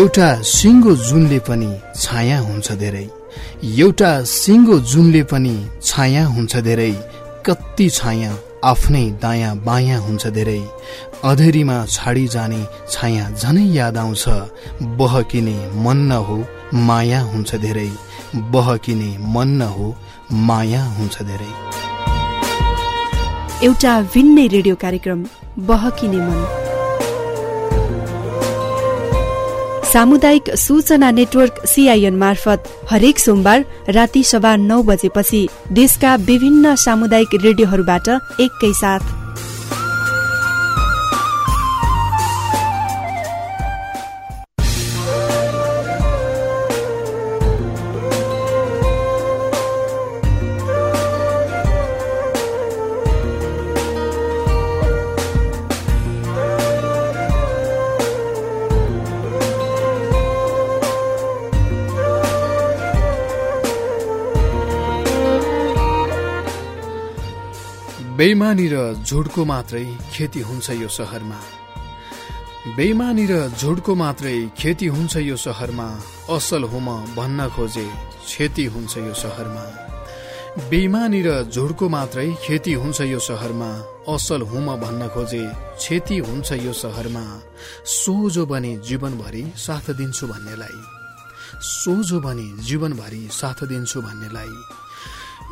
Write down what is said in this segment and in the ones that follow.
एउटा सिङ्गो जुनले पनि छाया हुन्छ धेरै। एउटा सिङ्गो जुनले पनि छाया हुन्छ धेरै। कति छाया आफ्नै दायाँ बायाँ हुन्छ धेरै। अधेरीमा छाडी जाने छाया झनै याद आउँछ। बहकिने मन न हो माया हुन्छ धेरै। बहकिने मन न हो माया हुन्छ धेरै। एउटा भिन्नै रेडियो कार्यक्रम बहकिने मन। सामुदायिक सूचना नेटवर्क सीआईएन मार्फत हरेक सोमबार राति सभा नौ बजेपछि देशका विभिन्न सामुदायिक रेडियोहरूबाट एकैसाथ। बेइमानी र झुडको मात्रै खेती हुन्छ यो सहरमा। बेइमानी र झुडको मात्रै खेती हुन्छ यो सहरमा। असल हुम भन्न खोजे क्षति हुन्छ यो सहरमा। बेइमानी र झुडको मात्रै खेती हुन्छ यो सहरमा। असल हुम भन्न खोजे क्षति हुन्छ यो सहरमा। सोझो बने जीवनभरि साथ दिन्छु भन्नेलाई। सोझो बने जीवनभरि साथ दिन्छु भन्नेलाई।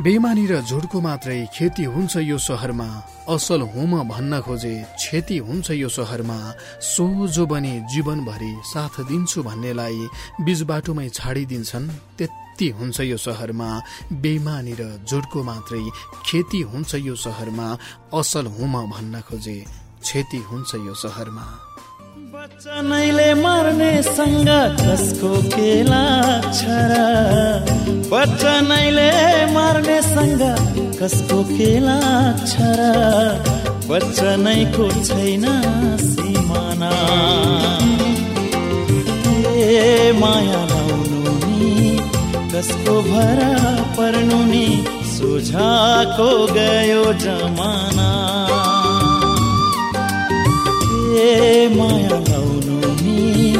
बेमानी र झुटको मात्रै खेती हुन्छ यो सहरमा। असल हुम भन्न खोजे क्षति हुन्छ यो सहरमा। सोझो बने जीवनभरि साथ दिन्छु भन्नेलाई बिच बाटोमै छाडिदिन्छन् त्यति हुन्छ यो सहरमा। बेमानी र झुटको मात्रै खेती हुन्छ यो सहरमा। असल हुम भन्न खोजे क्षति हुन्छ यो सहरमा। बच्चनैले मर्नेसँग कसको के लाग्छ र बच्चनैले मर्नेसँग कसको के लाग्छ र बच्चनैको छैन सिमाना। ए माया लाउनु नि कसको भर पर्नु नि सुझाको गयो जमाना। ए माया लाउनु नि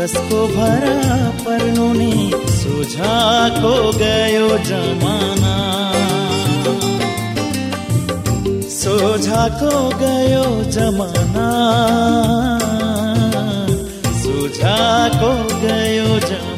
कसको भर पर्नु नि सुझाको गयो जमाना। सोझाको गयो जमाना। सुझाको गयो जमाना।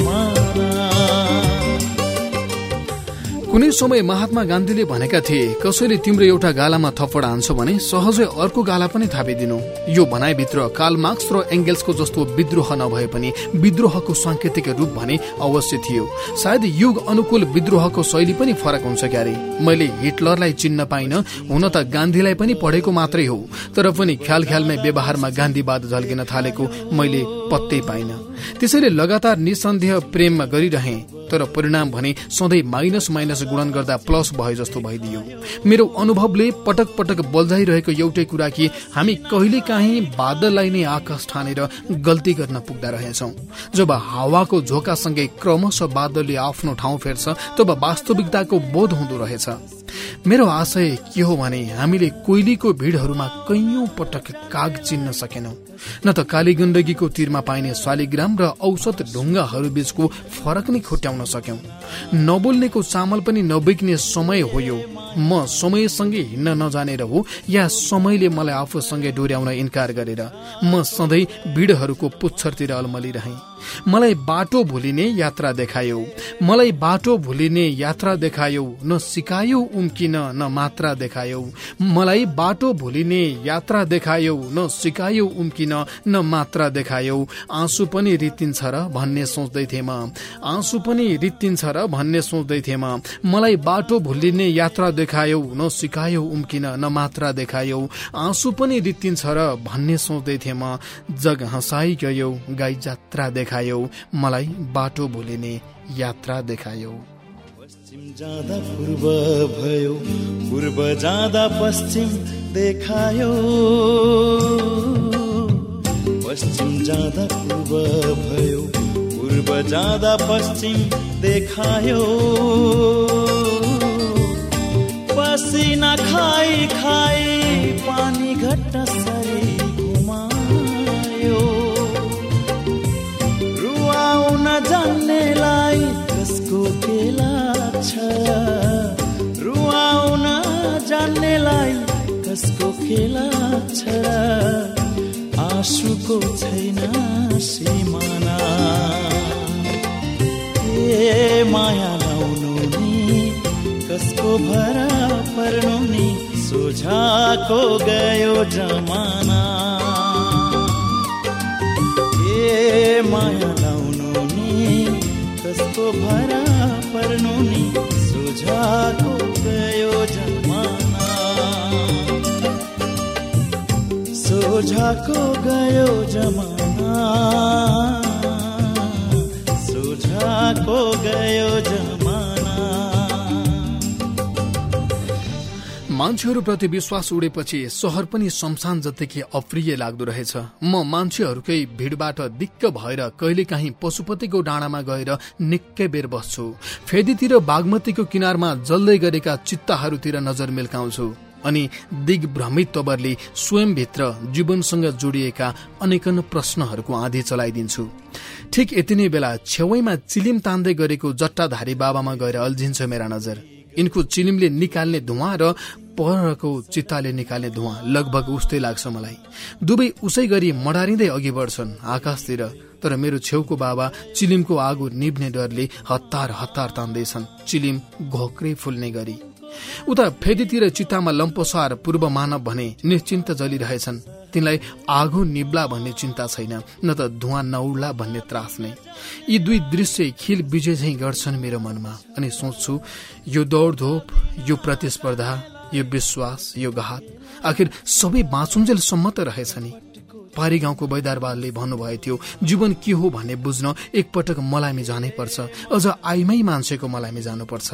कुनै समय महात्मा गान्धीले भनेका थिए कसैले तिम्रो एउटा गालामा थप्पड हान्छ भने सहजै अर्को गाला पनि थापिदिनु। यो भनाइभित्र काल मार्क्स र एङ्गेल्सको जस्तो विद्रोह नभए पनि विद्रोहको साङ्केतिक रूप भने अवश्य थियो। सायद युग अनुकूल विद्रोहको शैली पनि फरक हुन्छ क्यारे। मैले हिटलरलाई चिन्न पाइन हुन त गान्धीलाई पनि पढेको मात्रै हो। तर पनि ख्याल ख्यालमै व्यवहारमा गान्धीवाद झल्किन थालेको मैले पत्तै पाइन। त्यसैले लगातार निसन्देह प्रेममा गरिरहे तर परिणाम भने सधैँ माइनस माइनस गुणन गर्दा प्लस भए जस्तो भइदियो। मेरो अनुभवले पटक पटक बल्झाइरहेको एउटै कुरा कि हामी कहिले काहीँ बादललाई नै आकाश ठानेर गल्ती गर्न पुग्दा रहेछौ। जब हावाको झोकासँगै क्रमशः बादलले आफ्नो ठाउँ फेर्छ तब वास्तविकताको बोध हुँदो रहेछ। मेरो आशय के हो भने हामीले कोइलीको भिडहरूमा कैयौं पटक काग चिन्न सकेनौं। न त काली गण्डकीको तीरमा पाइने शालिग्राम र औसत ढुङ्गाहरू बीचको फरक नै खुट्याउन सक्यौं। नबोल्नेको चामल पनि नबिक्ने समय हो यो। म समयसँगै हिँड्न नजानेर हो या समयले मलाई आफूसँगै डोर्याउन इन्कार गरेर। म सधैँ भिडहरूको पुच्छरतिर अल्मलिरहेँ। मलाई बाटो भुलिने यात्रा देखायो। मलाई बाटो भुलिने यात्रा देखायो। न सिकायो उम्किन न मात्रा देखायो। मलाई बाटो भुलिने यात्रा देखायो। न सिकायो उम्किन न मात्रा देखायो। आँसु पनि रित्तिन्छ र भन्ने सोच्दै थिएँ म आँसु पनि रित्तिन्छ र भन्ने सोच्दै थिएँ म मलाई बाटो भुलिने यात्रा देखायो। न सिकायो उम्किन न मात्रा देखायो। आँसु पनि रित्तिन्छ र भन्ने सोच्दै थिएँ म जग हँसाइ गयो गाई जात्रा देखायो। मलाई बाटो भुलिने यात्रा देखायो। पश्चिम जाँदा पूर्व भयो पूर्व जाँदा पश्चिम देखायो। पश्चिम जाँदा पूर्व भयो पूर्व जाँदा पश्चिम देखायो। पसिना खाई खाई पानी घट्ट जान्नेलाई कसको के लाग्छ रुवाउन जान्नेलाई कसको के लाग्छ आँसुको छैन सिमाना। ए माया लाउनु नि? कसको भरा पर्नु नि? सोझाको गयो जमाना। ए माया कसको भरा पर्नु नि सोझाको गयो जमाना सोझाको गयो जमाना सोझाको गयो जमाना मान्छेहरूप्रति विश्वास उडेपछि सहर पनि शमशान जत्तिकै अप्रिय लाग्दो रहेछ। म मान्छेहरूकै भिडबाट दिक्क भएर कहिलेकाहीँ पशुपतिको डाँडामा गएर निकै बेर बस्छु। फेदीतिर बागमतीको किनारमा जल्दै गरेका चित्ताहरूतिर नजर मिल्काउँछु। अनि दिग्भ्रमित तवरले स्वयंभित्र जीवनसँग जोडिएका अनेकन प्रश्नहरूको आँधी चलाइदिन्छु। ठिक यति नै बेला छेउैमा चिलिम तान्दै गरेको जट्टाधारी बाबामा गएर अल्झिन्छ मेरा नजर। यिनको चिलिमले निकाल्ने धुवा र परको चित्ताले निकाल्ने धुवा। लगभग उस्तै लाग्छ मलाई। दुवै उसै गरी मडारिँदै अघि बढ्छन् आकाशतिर तर मेरो छेउको बाबा चिलिमको आगो निभ्ने डरले हतार हतार तान्दैछन्। चिलिम घोक्रै फुल्ने गरी। उता फेदीतिर चित्तामा लम्पोसार पूर्व मानव भने निश्चिन्त जलिरहेछन्। तिनलाई आगो निब्ला भन्ने चिन्ता छैन न त धुवा नउड्ला भन्ने त्रास नै। यी दुई दृश्य खिल विजय झै गर्छन् मेरो मनमा अनि सोच्छु यो दौडधोप यो प्रतिस्पर्धा यो विश्वास यो घात। आखिर सबै बाँचुन्जेलसम्म त रहेछ नि। पारी गाउँको बैदारबालले भन्नुभएको थियो जीवन के हो भन्ने बुझ्न एकपटक मलामी जानै पर्छ अझ आइमै मान्छेको मलामी जानुपर्छ।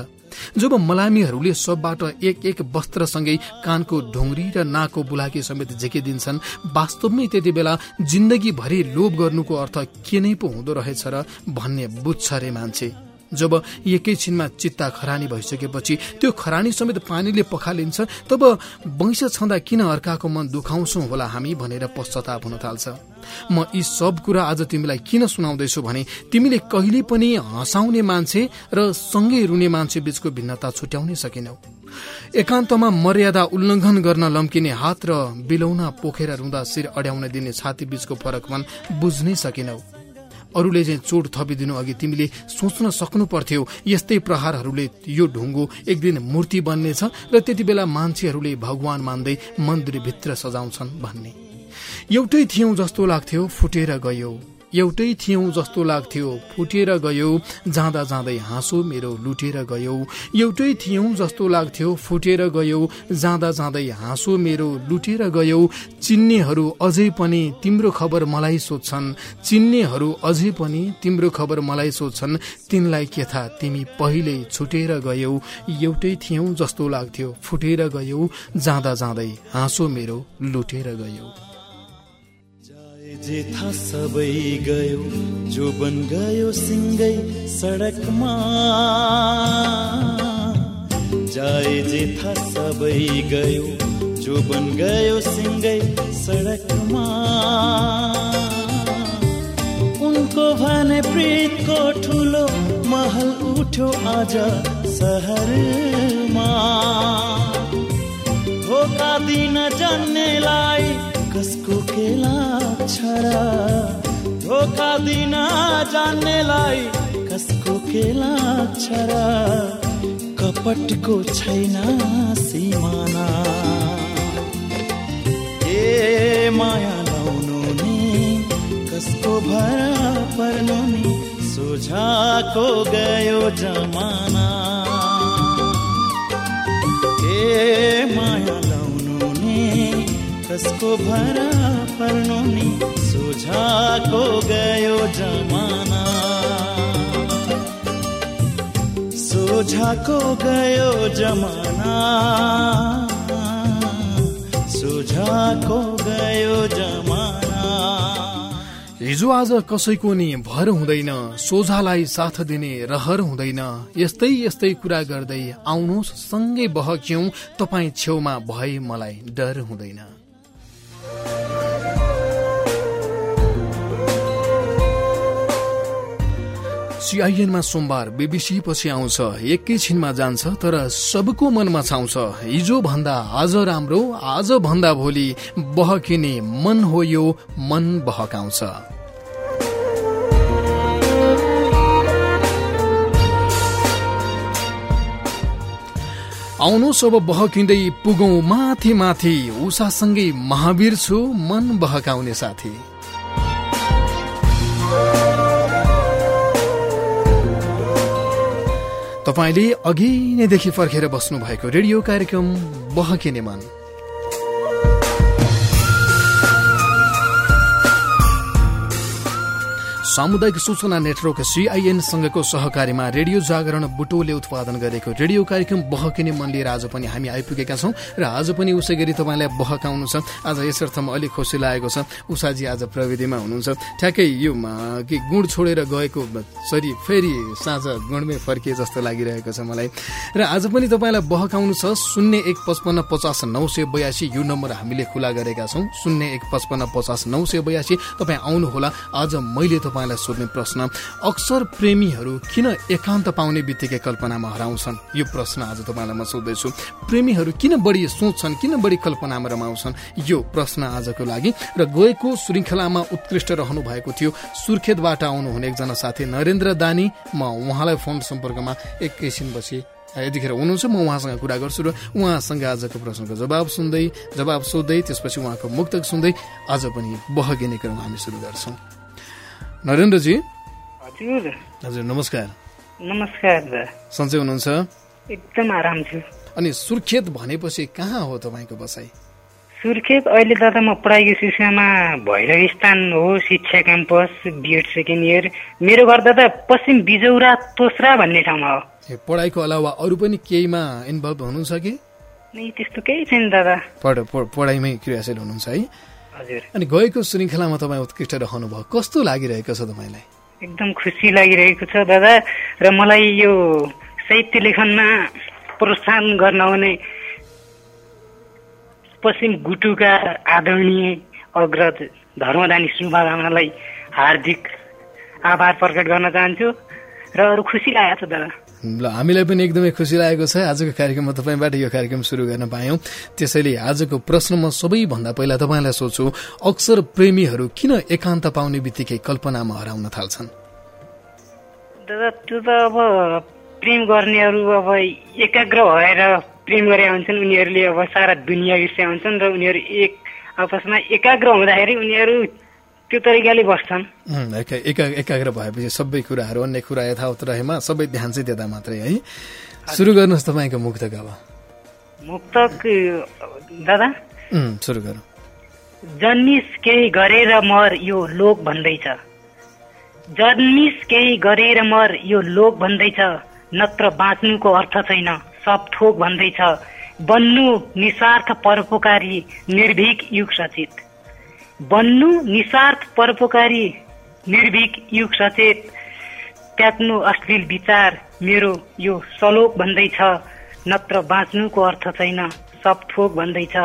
जब मलामीहरूले सबबाट एक एक वस्त्रसँगै कानको ढुङ्ग्री र नाकको बुलाकी समेत झिकिदिन्छन् वास्तवमै त्यति बेला जिन्दगीभरि लोभ गर्नुको अर्थ के नै पो हुँदो रहेछ र भन्ने बुझ्छ रे मान्छे। जब एकैछिनमा चित्ता खरानी भइसकेपछि त्यो खरानी समेत पानीले पखालिन्छ तब वैंश छँदा किन अर्काको मन दुखाउँछौ होला हामी भनेर पश्चाताप हुन थाल्छ। म यी सब कुरा आज तिमीलाई किन सुनाउँदैछु भने तिमीले कहिले पनि हँसाउने मान्छे र सँगै रुने मान्छे बीचको भिन्नता छुट्याउनै सकेनौ। एकान्तमा मर्यादा उल्लङ्घन गर्न लम्किने हात र बिलौना पोखेर रुँदा शिर अड्याउन दिने छाती बीचको फरक मन बुझ्नै सकेनौ। अरूले चाहिँ चोट थपिदिनु अघि तिमीले सोच्न सक्नु पर्थ्यो यस्तै प्रहारहरूले यो ढुङ्गो एक दिन मूर्ति बन्नेछ र त्यति बेला मान्छेहरूले भगवान मान्दै मन्दिरभित्र सजाउँछन् भन्ने। एउटै थियौँ जस्तो लाग्थ्यो फुटेर गयो। एउटै थियौँ जस्तो लाग्थ्यो। फुटेर गयो जाँदा जाँदै हाँसो मेरो लुटेर गयो। एउटै थियौँ जस्तो लाग्थ्यो फुटेर गयो जाँदा जाँदै हाँसो मेरो लुटेर गयो। चिन्नेहरू अझै पनि तिम्रो खबर मलाई सोध्छन्। चिन्नेहरू अझै पनि तिम्रो खबर मलाई सोध्छन्। तिनलाई के थाहा तिमी पहिल्यै छुटेर गयौ। एउटै थियौँ जस्तो लाग्थ्यो फुटेर गयो जाँदा जाँदै हाँसो मेरो लुटेर गयो। जे था सबै गयो जो बन गयो सिङ्गै सडकमा। जाए जे था सबै गयो जो बन गयो सिङ्गै सडकमा। उनको भने प्रीतको ठुलो महल उठ्यो आज सहरमा। धोका दिन जन्नेलाई कसको केला छरा? धोका दिन जान्नेलाई कसको केला छरा? कपटको छैन सिमाना। ए माया लाउनु नि कसको भरा पर्नु नि? सोझाको गयो जमाना। ए माया लाउनु नि कसको भरा पर्नु नि सोझाको गयो जमाना। सोझाको गयो जमाना। सोझाको गयो जमाना। हिजो आज कसैको नि भर हुँदैन सोझालाई साथ दिने रहर हुँदैन। यस्तै यस्तै कुरा गर्दै आउनुहोस् सँगै बहक्यौं तपाईँ छेउमा भए मलाई डर हुँदैन। सिआइएनमा सोमबार बिबिसी पछि आउँछ। एकैछिनमा जान्छ तर सबको मनमा छाउँछ। हिजो भन्दा आज राम्रो आज भन्दा भोलि बहकिने मन हो यो मन बहकाउँछ। आउनु सब बहकिँदै पुगौ माथि माथि उषासँगै महावीर छु मन बहकाउने साथी। तपाईँले अघि नैदेखि फर्केर बस्नु भएको रेडियो कार्यक्रम बहकिने मन सामुदायिक सूचना नेटवर्क सीआईएन सँगको सहकारीमा रेडियो जागरण बुटोले उत्पादन गरेको रेडियो कार्यक्रम बहकिने मन लिएर आज पनि हामी आइपुगेका छौँ र आज पनि उसै गरी तपाईँलाई बहकाउनु छ। आज यस अर्थमा अलिक खुसी लागेको छ। उषाजी आज प्रविधिमा हुनुहुन्छ। ठ्याक्कै यो कि गुण छोडेर गएको सरी फेरि साँझ गुणमै फर्किए जस्तो लागिरहेको छ मलाई। र आज पनि तपाईँलाई बहकाउनु छ शून्य एक पचपन्न पचास नौ सय बयासी यो नम्बर हामीले खुला गरेका छौँ। शून्य एक पचपन्न पचास नौ सय बयासी। तपाईँ आउनुहोला। आज मैले तपाईँ तपाईँलाई सोध्ने प्रश्न अक्सर प्रेमीहरू किन एकान्त पाउने बित्तिकै कल्पनामा हराउँछन्? यो प्रश्न आज तपाईँलाई म सोध्दैछु। प्रेमीहरू किन बढी सोच्छन् किन बढी कल्पनामा रमाउँछन्? यो प्रश्न आजको लागि र गएको श्रृङ्खलामा उत्कृष्ट रहनु भएको थियो। सुर्खेतबाट आउनुहुने एकजना साथी नरेन्द्र दानी म उहाँलाई फोन सम्पर्कमा एकैछिनपछि यतिखेर हुनुहुन्छ म उहाँसँग कुरा गर्छु र उहाँसँग आजको प्रश्नको जवाब सुन्दै जवाब सोध्दै त्यसपछि उहाँको मुक्तक सुन्दै आज पनि बहगिने क्रम हामी सुरु गर्छौँ। नरेन्द्रजी हजुर। हजुर नमस्कार। नमस्कार। सन्चै हुनुहुन्छ? एकदम आराम छु। अनि सुर्खेत भनेपछि कहाँ हो तपाईँको बसाइ? सुर्खेत अहिले दादा म पढाइको सिलसिलामा भैरव स्थान हो शिक्षा क्याम्पस बिएड सेकेन्ड इयर मेरो घर दादा पश्चिम बिजौरा तोसरा भन्ने ठाउँमा हो। पढाइको अलावा अरू पनि केहीमा इन्भल्भ हुनुहुन्छ कि? त्यस्तो केही छैन दादा। पढाइमै क्रियाशील हुनुहुन्छ है। अनि गएको श्रृङ्खलामा तपाईँ उत्कृष्ट रहनु भयो कस्तो लागिरहेको छ तपाईँलाई? एकदम खुसी लागिरहेको छ दादा र मलाई यो साहित्य लेखनमा प्रोत्साहन गर्न आउने पश्चिम गुटुका आदरणीय अग्रज धर्मदानी शुभकामनालाई हार्दिक आभार प्रकट गर्न चाहन्छु र अरू खुसी लागेको छ दादा। ल हामीलाई पनि एकदमै खुसी लागेको छ। आजको कार्यक्रममा तपाईँबाट यो कार्यक्रम सुरु गर्न पायौँ। त्यसैले आजको प्रश्नमा सबैभन्दा पहिला तपाईँलाई सोध्छु अक्सर प्रेमीहरू किन एकान्त पाउने बित्तिकै कल्पनामा हराउन थाल्छन्? दादा त्यो त अब प्रेम गर्नेहरू अब एकाग्र भएर प्रेम गरे हुन्छन्। उनीहरूले अब सारा दुनियाँ बिर्से हुन्छन् र उनीहरू एक आपसमा एकाग्र हुँदाखेरि उनीहरू त्यो तरिकाले बस्छन्। एकाग्र भएपछि सबै कुराहरू अन्य कुरा यथावत रहेमा सबै ध्यान चाहिँ त्यता मात्रै है। सुरु गर्नुहोस् तपाईँको मुक्तक अब। मुक्तक दादा? सुरु गरौँ। जन्मिस केही गरेर मर यो लोक भन्दैछ। जन्मिस केही गरेर मर यो लोक भन्दैछ। नत्र बाँच्नुको अर्थ छैन सब थोक भन्दैछ। बन्नु निस्वार्थ परोपकारी निर्भीक युग सचित बन्नु निस्वार्थ परोपकारी निर्भीक युग सचेत त्याग्नु अश्लील विचार मेरो यो सलोक भन्दैछ। नत्र बाँच्नुको अर्थ छैन। सब थोक भन्दैछ।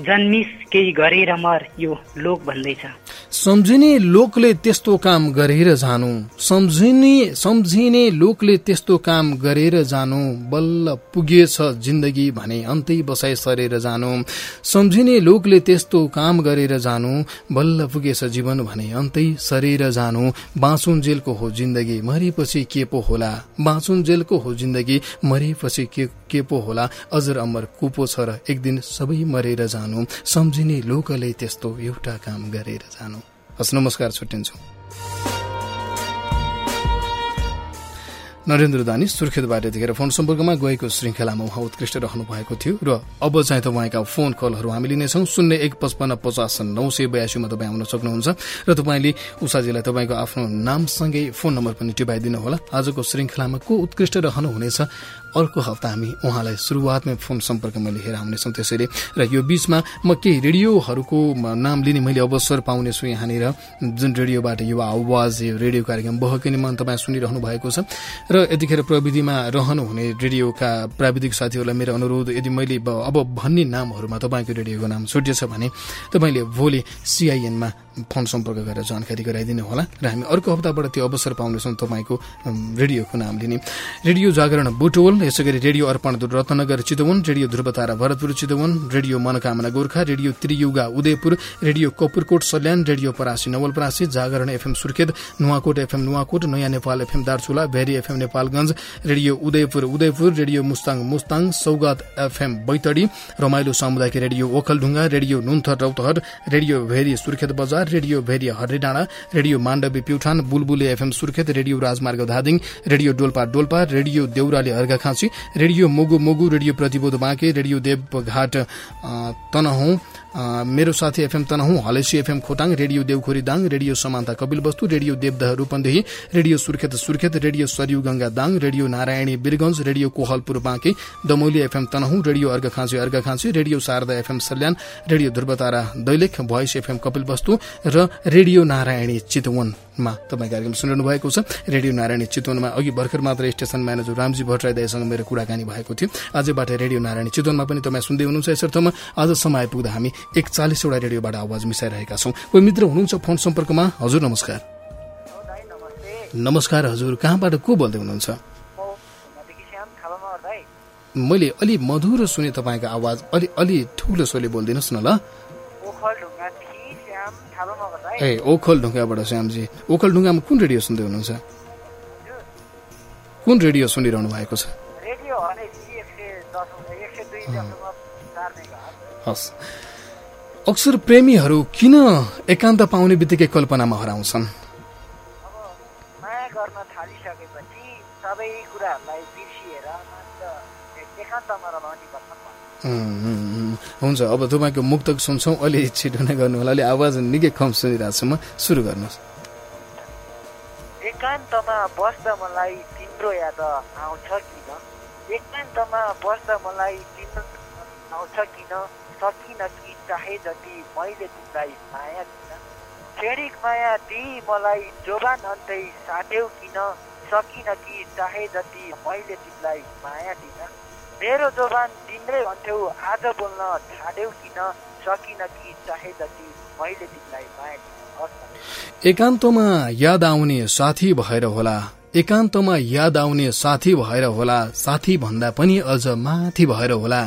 जन्मिस केही गरेर मर यो लोक भन्दैछ। सम्झिने लोकले त्यस्तो काम गरेर जानु। सम्झिने सम्झिने लोकले त्यस्तो काम गरेर जानु। बल्ल पुगेछ जिन्दगी भने अन्तै बसाइ सरेर जानु। सम्झिने लोकले त्यस्तो काम गरेर जानु। बल्ल पुगेछ जीवन भने अन्तै सरेर जानु। बाँचुन जेलको हो जिन्दगी मरेपछि के पो होला? बाँचुन जेलको हो जिन्दगी मरेपछि के के पो होला? अजर अमर कुपो छ र एक दिन सबै मरेर जानु। सम्झिने लोकले त्यस्तो एउटा काम गरेर जानु। हस् नमस्कार छुट्टिन्छौँ। नरेन्द्र दानी सुर्खेतबाट यतिखेर फोन सम्पर्कमा गएको श्रृङ्खलामा उहाँ उत्कृष्ट रहनु भएको थियो र अब चाहिँ तपाईँका फोन कलहरू हामी लिनेछौँ। शून्य एक पचपन्न पचास नौ सय बयासीमा तपाईँ आउन सक्नुहुन्छ र तपाईँले उषाजीलाई तपाईँको आफ्नो नामसँगै फोन नम्बर पनि टिपाइदिनु होला आजको श्रृङ्खलामा को उत्कृष्ट रहनुहुनेछ अर्को हप्ता हामी उहाँलाई सुरुवातमै फोन सम्पर्कमा लिएर आउनेछौँ त्यसैले। र यो बीचमा म केही रेडियोहरूको नाम लिने मैले अवसर पाउनेछु यहाँनिर। जुन रेडियोबाट युवा आवाज रेडियो कार्यक्रम बहकिने मन तपाईँ सुनिरहनु भएको छ। र यतिखेर प्रविधिमा रहनुहुने रेडियोका प्राविधिक साथीहरूलाई मेरो अनुरोध यदि मैले अब भन्ने नामहरूमा तपाईँको रेडियोको नाम छुटिएछ भने तपाईँले भोलि सिआइएनमा फोन सम्पर्क गरेर जानकारी गराइदिनु होला र हामी अर्को हप्ताबाट त्यो अवसर पाउनेछौँ तपाईँको रेडियोको नाम लिने। रेडियो जागरण बुटोल यसै गरी radio Arpan Ratnanagar Chitwan radio Dhruvatara Bharatpur Chitwan radio Manakamana Gorkha radio Triyuga Udayapur radio Kapurkot Salyan radio Parasi Nawalparasi Jagran FM Surkhet Nuwakot FM Nuwakot Naya Nepal FM Darchula Bheri FM Nepalgunj radio Udayapur Udayapur radio Mustang Mustang Saugat FM Baitadi Ramailo सामुदायिक radio Okhaldhunga radio Nunthar Rautahat radio Bheri Surkhet बजार radio Bheri Haridanda radio Mandavi Pyuthan Bulbule FM Surkhet radio Rajmarg Dhading radio Dolpa Dolpa radio Deurali Arghakhanchi radio Mugu Mugu radio Pratibodh Banke radio देवघाट Tanahun Mero Sathi FM Tanahun Halesi FM Khotang radio Devkhori Dang radio Samanata Kapilvastu radio Devdaha Rupandehi radio Surkhet Surkhet radio Sarayu Ganga Dang radio Narayani Birgunj radio Kohalpur Banke Damauli FM Tanahun radio Arghakhanchi Arghakhanchi radio Sharada FM Salyan radio Dhruvatara Dailekh voice FM Kapilvastu र radio Narayani चितवनमा तपाईँ कार्यक्रम सुनिरहनु भएको छ। Radio Narayani चितवनमा अघि भर्खर मात्र station manager Ramji भट्टराईसँग मेरो कुराकानी भएको थियो। आजबाट रेडियो नारायणी चितवनमा पनि तपाईँ सुन्दै हुनुहुन्छ यसर्थमा आज समय आइपुग्दा हामी एकचालिसवटा रेडियोबाट आवाज मिसाइरहेका छौँ। कोही मित्र हुनुहुन्छ फोन सम्पर्कमा? हजुर नमस्कार। नमस्कार हजुर। कहाँबाट को बोल्दै हुनुहुन्छ? मैले अलि मधुरो सुने तपाईँको आवाज अलि अलि ठुलो सोले बोलिदिनुहोस् न ल। ए ओखल ढुङ्गाबाट श्यामजी। ओखल ढुङ्गामा कुन रेडियो सुन्दै हुनुहुन्छ? कुन रेडियो सुनिरहनु भएको छ? हस्। अक्सर प्रेमीहरू किन एकान्त पाउने बित्तिकै कल्पनामा हराउँछन्? हुन्छ अब तपाईँको मुक्तक सुन्छौँ अलि छिटो नै गर्नु होला। अलि आवाज निकै कम सुनिरहेको छु म। सुरु गर्नुहोस्। एकान्तमा बस्दा मलाई तिम्रो याद आउँछ किन? एकान्तमा बस्दा मलाई तिम्रो आउँछ किन? सकिन कि चाहे जति मैले तिमीलाई माया किन? फेरिक माया दिई मलाई जोबान अन्तै साट्यौ किन? सकिन कि चाहे जति मैले तिमीलाई माया दिन? मेरो जोबान तिम्रै भन्थ्यौ आज बोल्न छाड्यौ किन सकिन कि चाहे जति मैले तिमीलाई माया एकान्तमा याद आउने साथी भएर होला। एकान्तमा याद आउने साथी भएर होला साथी भन्दा पनि अझ माथि भएर होला।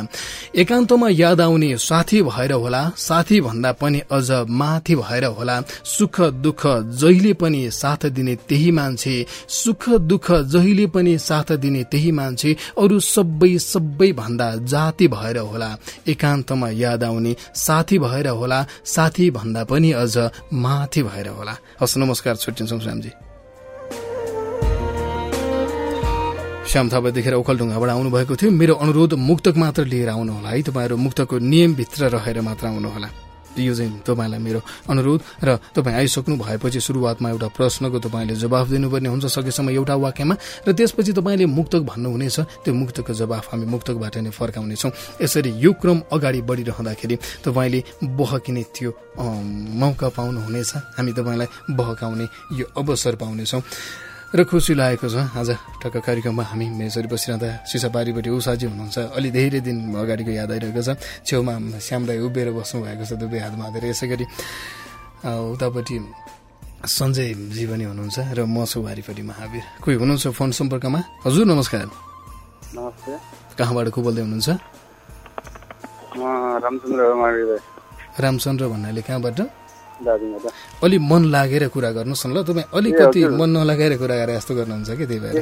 एकान्तमा याद आउने साथी भएर होला साथी भन्दा पनि अझ माथि भएर होला। सुख दुःख जहिले पनि साथ दिने त्यही मान्छे सुख दुःख जहिले पनि साथ दिने त्यही मान्छे अरू सबै सबै भन्दा जाति भएर होला। एकान्तमा याद आउने साथी भएर होला साथी भन्दा पनि अझ माथि भएर होला। हस् नमस्कार छुट्टिन्छौँ श्यामजी श्याम थापा देखेर ओखलढुङ्गाबाट आउनुभएको थियो। मेरो अनुरोध मुक्तक मात्र लिएर आउनुहोला है। तपाईँहरू मुक्तको नियमभित्र रहेर मात्र आउनुहोला। यो चाहिँ तपाईँलाई मेरो अनुरोध र तपाईँ आइसक्नु भएपछि सुरुवातमा एउटा प्रश्नको तपाईँले जवाफ दिनुपर्ने हुन्छ सकेसम्म एउटा वाक्यमा र त्यसपछि तपाईँले मुक्तक भन्नुहुनेछ त्यो मुक्तको जवाफ हामी मुक्तकबाट नै फर्काउनेछौँ। यसरी यो क्रम अगाडि बढिरहँदाखेरि तपाईँले बहकिने त्यो मौका पाउनुहुनेछ। हामी तपाईँलाई बहकाउने यो अवसर पाउनेछौँ। र खुसी लागेको छ। आज टक्क कार्यक्रममा हामी मेसरी बसिरहँदा सिसाबारीपट्टि उषाजी हुनुहुन्छ। अलि धेरै दिन अगाडिको याद आइरहेको छ। छेउमा श्यामदाई उभिएर बस्नु भएको छ दुवै हातमा। हातेर यसै गरी उतापट्टि सञ्जयजी पनि हुनुहुन्छ र म छु वारिपट्टि महावीर। कोही हुनुहुन्छ फोन सम्पर्कमा? हजुर नमस्कार। नमस्ते। कहाँबाट को बोल्दै हुनुहुन्छ रामचन्द्र भन्नाले कहाँबाट? अलि मन लागेर कुरा गर्नुहोस् न ल तपाईँ अलिकति मन नलागेर कुरा गरेर यस्तो गर्नुहुन्छ कि त्यही भएर।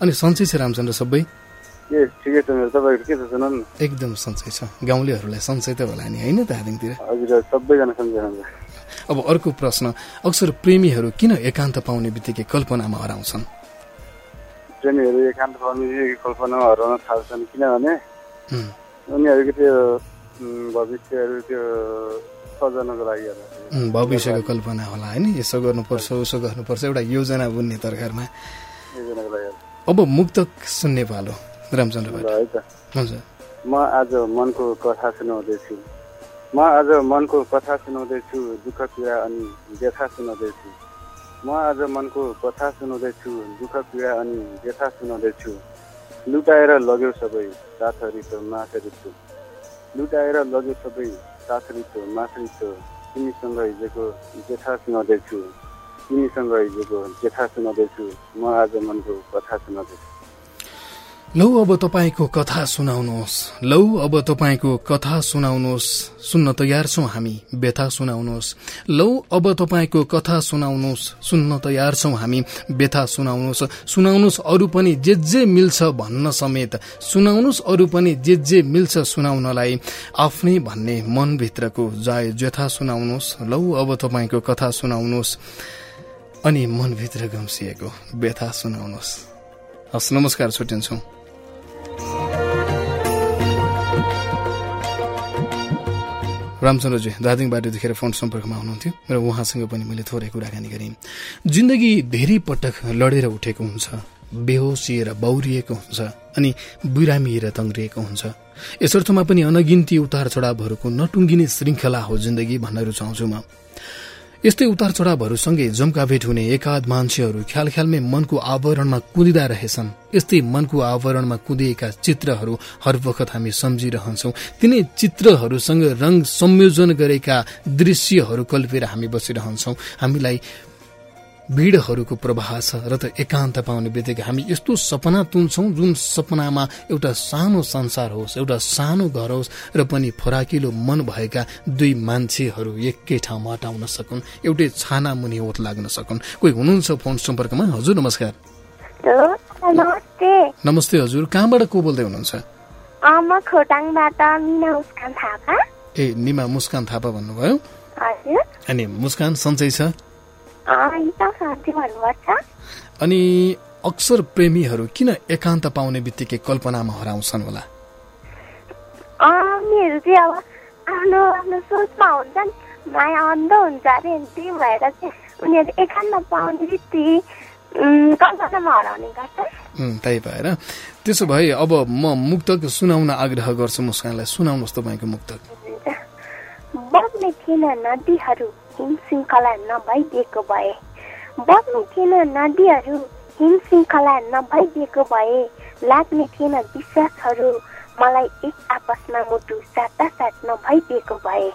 अनि सन्चै छ रामचन्द्र सबै? एकदम सन्चै छ। गाउँलेहरूलाई सन्चै त होला नि होइन दार्जिलिङतिर अब अर्को प्रश्न अक्सर प्रेमीहरू किन एकान्त पाउने बित्तिकै कल्पनामा हराउँछन्? प्रेमीहरू एकान्त पाउने कल्पनामा हराउन थाल्छन् किनभने उनीहरूको त्यो भविष्यहरू त्यो भविष्यको कल्पना होला होइन? यसो गर्नुपर्छ उसो गर्नुपर्छ एउटा योजना बुन्ने तरकारमा। अब मुक्तक सुन्ने पालो रामचन्द्र हुन्छ म आज मनको कथा सुनाउँदैछु म आज मनको कथा सुनाउँदैछु दुःख पीडा अनि व्यथा सुनाउँदैछु म आज मनको कथा सुनाउँदैछु दुःख पीडा अनि व्यथा सुनाउँदैछु लुटाएर लग्यो सबै साथहरू माथहरू लुटाएर लग्यो सबै साथरितो माथरितो तिमीसँग हिजोको जेठा सुनाउँदैछु तिमीसँग हिजोको जेठा सुनाउँदैछु म आज मनको कथा सुनाउँदैछु लौ अब तपाईँको कथा सुनाउनुहोस्। लौ अब तपाईँको कथा सुनाउनुहोस्। सुन्न तयार छौं हामी व्यथा सुनाउनुहोस्। लौ अब तपाईँको कथा सुनाउनुहोस्। सुन्न तयार छौं हामी व्यथा सुनाउनुहोस्। सुनाउनुहोस् अरू पनि जे जे मिल्छ भन्न समेत। सुनाउनुहोस् अरू पनि जे जे मिल्छ सुनाउनलाई। आफ्नै भन्ने मनभित्रको जाय व्यथा सुनाउनुहोस्। लौ अब तपाईँको कथा सुनाउनुहोस्। अनि मनभित्र गम्सिएको व्यथा सुनाउनुहोस्। हस् नमस्कार छुट्टिन्छौँ रामचन्द्रजी दार्जिलिङबाट यतिखेर फोन सम्पर्कमा हुनुहुन्थ्यो र उहाँसँग पनि मैले थोरै कुराकानी गरेँ। जिन्दगी धेरै पटक लडेर उठेको हुन्छ बेहोसिएर बाउरिएको हुन्छ अनि बिरामिएर तङ्ग्रिएको हुन्छ। यसर्थमा पनि अनगिन्ती उतार चढावहरूको नटुङ्गिने श्रृङ्खला हो जिन्दगी भन्न रुचाउँछु म। यस्तै उतार चढावहरूसँगै जम्का भेट हुने एकाध मान्छेहरू ख्याल ख्यालमै मनको आवरणमा कुदिँदा रहेछन्। यस्तै मनको आवरणमा कुदिएका चित्रहरू हर वखत हामी सम्झिरहन्छौ। तिनै चित्रहरूसँग रंग संयोजन गरेका दृश्यहरू कल्पेर हामी बसिरहन्छौ। हामीलाई भिडहरूको प्रवाह छ र त एकान्त पाउने बित्तिकै हामी यस्तो सपना तुन्छौँ जुन सपनामा एउटा सानो संसार होस् एउटा सानो घर होस् र पनि फराकिलो मन भएका दुई मान्छेहरू एकै ठाउँमा हटाउन सकुन् एउटै छाना मुनि ओत लाग्न सकुन्। कोही हुनुहुन्छ फोन सम्पर्कमा? हजुर नमस्कार। नमस्ते। हजुर। कहाँबाट को बोल्दै हुनुहुन्छ? ए निमा मुस्कान थापा भन्नुभयो। अनि मुस्कान सन्चै छ? अनि अक्सर प्रेमीहरू किन एकान्त पाउने बित्तिकै कल्पनामा हराउँछन् होला? मेरो चाहिँ अब आफ्नो आफ्नो सोचमा हुन्छन् माया अन्ध हुन्छ अरे त्यही भएर चाहिँ उनीहरू एकान्त पाउने बित्तिकै कल्पनामा हराउने गर्छन्। त्यही भएर। त्यसो भए अब म मुक्तक सुनाउन आग्रह गर्छु मुस्कानलाई। सुनाउनुहोस् तपाईँको मुक्तक। बग्ने थिएन नदीहरू। हिम श्रृङ्खला नभइदिएको भए। बग्ने थिएन नदीहरू हिम श्रृङ्खला नभइदिएको भए। लाग्ने थिएन विश्वासहरू। मलाई एक आपसमा मुटु साटासाट नभइदिएको भए।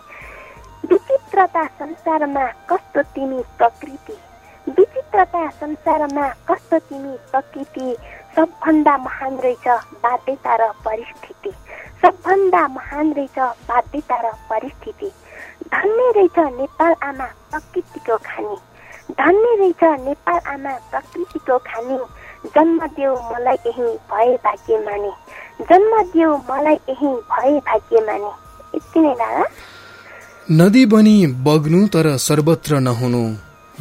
विचित्रता संसारमा कस्तो तिमी प्रकृति? विचित्रता संसारमा कस्तो तिमी प्रकृति? सबभन्दा महान रहेछ बाध्यता र परिस्थिति। सबभन्दा महान रहेछ बाध्यता र परिस्थिति। धन्य रहेछ नेपाल आमा प्रकृतिको खानी धन्य रहेछ नेपाल आमा प्रकृतिको खानी जन्म देऊ मलाई यही भए भाग्य माने जन्म देऊ मलाई यही भए भाग्य माने यति नै दादा नदी बनी बग्नु तर सर्वत्र नहुनु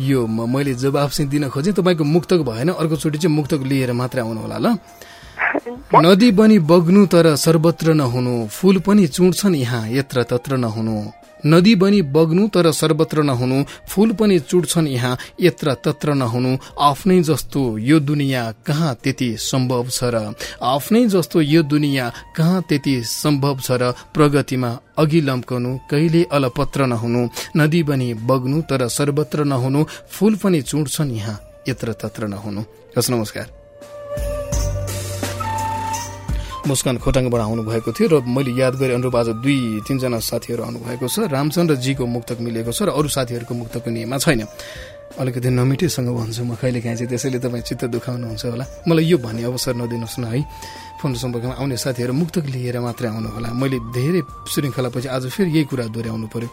यो मैले जवाब चाहिँ दिन खोजेँ तपाईँको मुक्तक भएन अर्कोचोटि चाहिँ मुक्तक लिएर मात्रै आउनु होला ल नदी बनी बग्नु तर सर्वत्र नहुनु फुल पनि चुड्छन् यहाँ यत्र तत्र नहुनु नदी बनी बग्नु तर सर्वत्र नहुनु फूल पनि चुड्छन् यहाँ यत्र तत्र नहुनु। आफ्नै जस्तो यो दुनियाँ कहाँ त्यति सम्भव छ र? आफ्नै जस्तो यो दुनियाँ कहाँ त्यति सम्भव छ र? प्रगतिमा अघि लम्कनु कहिले अलपत्र नहुनु। नदी बनी बग्नु तर सर्वत्र नहुनु फूल पनि चुड्छन् यहाँ यत्र तत्र नहुनु। हस् नमस्कार। मुस्कान खोटाङबाट आउनुभएको थियो र मैले याद गरेँ अनुरूप आज दुई तिनजना साथीहरू आउनुभएको छ। रामचन्द्रजीको मुक्तक मिलेको छ र अरू साथीहरूको मुक्तको नियममा छैन। अलिकति नमिठैसँग भन्छु म। कहिले काहीँ चाहिँ त्यसैले तपाईँ चित्त दुखाउनुहुन्छ होला। मलाई यो भन्ने अवसर नदिनुहोस् न है। फोन सम्पर्कमा आउने साथीहरू मुक्तक लिएर मात्रै आउनु होला मैले धेरै श्रृङ्खलापछि आज फेरि यही कुरा दोहोऱ्याउनु पर्यो।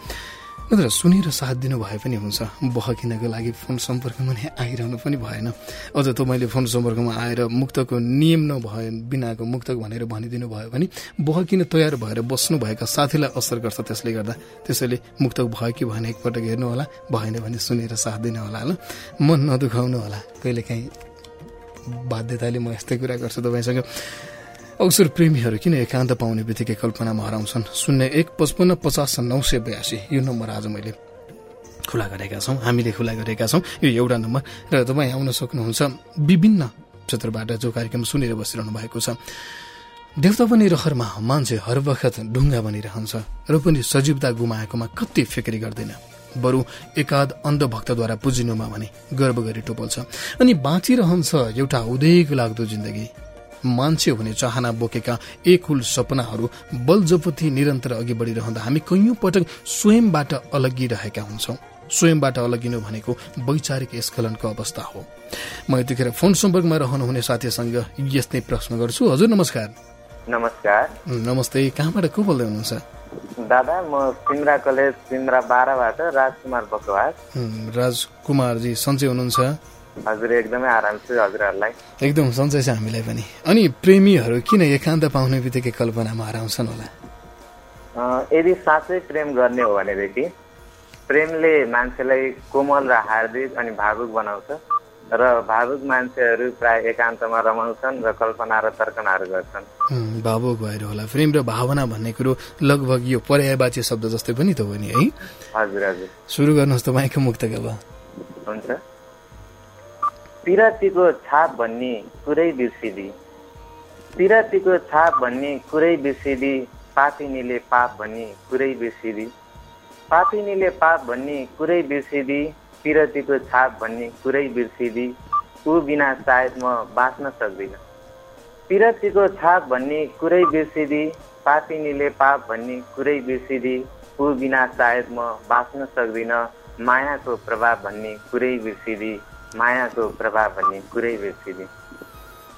नत्र सुनेर साथ दिनु भए पनि हुन्छ। बहकिनको लागि फोन सम्पर्कमा नै आइरहनु पनि भएन। अझ त मैले फोन सम्पर्कमा आएर मुक्तको नियम नभए बिनाको मुक्तक भनेर भनिदिनु भयो भने बहकिन तयार भएर बस्नुभएका साथीलाई असर गर्छ त्यसले गर्दा। त्यसैले मुक्तक भयो कि भएन एकपटक हेर्नु होला भएन भने सुनेर साथ दिनु होला ल। मन नदुखाउनु होला कहिलेकाहीँ बाध्यताले म यस्तै कुरा गर्छु तपाईँसँग। अवसर प्रेमीहरू किन एकान्त पाउने बित्तिकै कल्पनामा हराउँछन् शून्य एक पचपन्न पचास नौ सय बयासी। यो नम्बर आज मैले खुला गरेका छौँ। हामीले खुला गरेका छौँ। यो एउटा नम्बर। र तपाईँ आउन सक्नुहुन्छ। विभिन्न क्षेत्रबाट जो कार्यक्रम सुनेर बसिरहनु भएको छ। देउता पनि रहरमा मान्छे हर वखत ढुङ्गा बनिरहन्छ। र पनि सजीवता गुमाएकोमा कति फिक्री गर्दैन। बरु एकाध अन्धभक्तद्वारा पुजिनुमा भने गर्व गरी टोपल्छ। अनि बाँचिरहन्छ एउटा उदयको लाग्दो जिन्दगी। मान्छे हुने चाहना बोकेका एकहुल सपनाहरू बलजपति निरन्तर अघि बढिरहँदा हामी कैयौं पटक स्वयंबाट अलगिरहेका हुन्छौं। स्वयंबाट अलगिनु भनेको वैचारिक स्खलनको अवस्था हो। म यतिखेर फोन सम्पर्कमा रहनुहुने साथीसँग यस्तै प्रश्न गर्छु। हजुर नमस्कार। नमस्कार। नमस्ते। कहाँबाट को बोल्दै हुनुहुन्छ? दादा म सिमरा कलेज सिमरा बाह्रबाट राजकुमार बकवास। राजकुमारजी सन्चै हुनुहुन्छ? हजुर एकदमै आराम छु हजुरहरूलाई एकदम सन्चै छ हामीलाई पनि अनि प्रेमीहरू किन एकान्त पाउने बित्तिकै कल्पनामा हराउँछन् होला यदि साँच्चै प्रेम गर्ने हो भनेदेखि प्रेमले मान्छेलाई कोमल र हार्दिक अनि भावुक बनाउँछ र भावुक मान्छेहरू प्राय एकान्तमा रमाउँछन् र कल्पना र तर्कनाहरू गर्छन् भावुक भएर होला प्रेम र भावना भन्ने कुरो लगभग यो पर्यायवाची शब्द जस्तै पनि त हो नि है हजुर हजुर सुरु गर्नुहोस् तपाईँको मुक्त अब हुन्छ पिरातीको छाप भन्ने कुरै बिर्सिदी। पिरातीको छाप भन्ने कुरै बिर्सिदी पापिनीले पाप भन्ने कुरै बिर्सिदी। पापिनीले पाप भन्ने कुरै बिर्सिदी पिरतीको छाप भन्ने कुरै बिर्सिदी। ऊ बिना सायद म बाँच्न सक्दिनँ। पिरतीको छाप भन्ने कुरै बिर्सिदी पापिनीले पाप भन्ने कुरै बिर्सिदी। ऊ बिना सायद म बाँच्न सक्दिनँ। मायाको प्रभाव भन्ने कुरै बिर्सिदी। मायाको प्रभाव भन्ने कुरै बिर्सिदी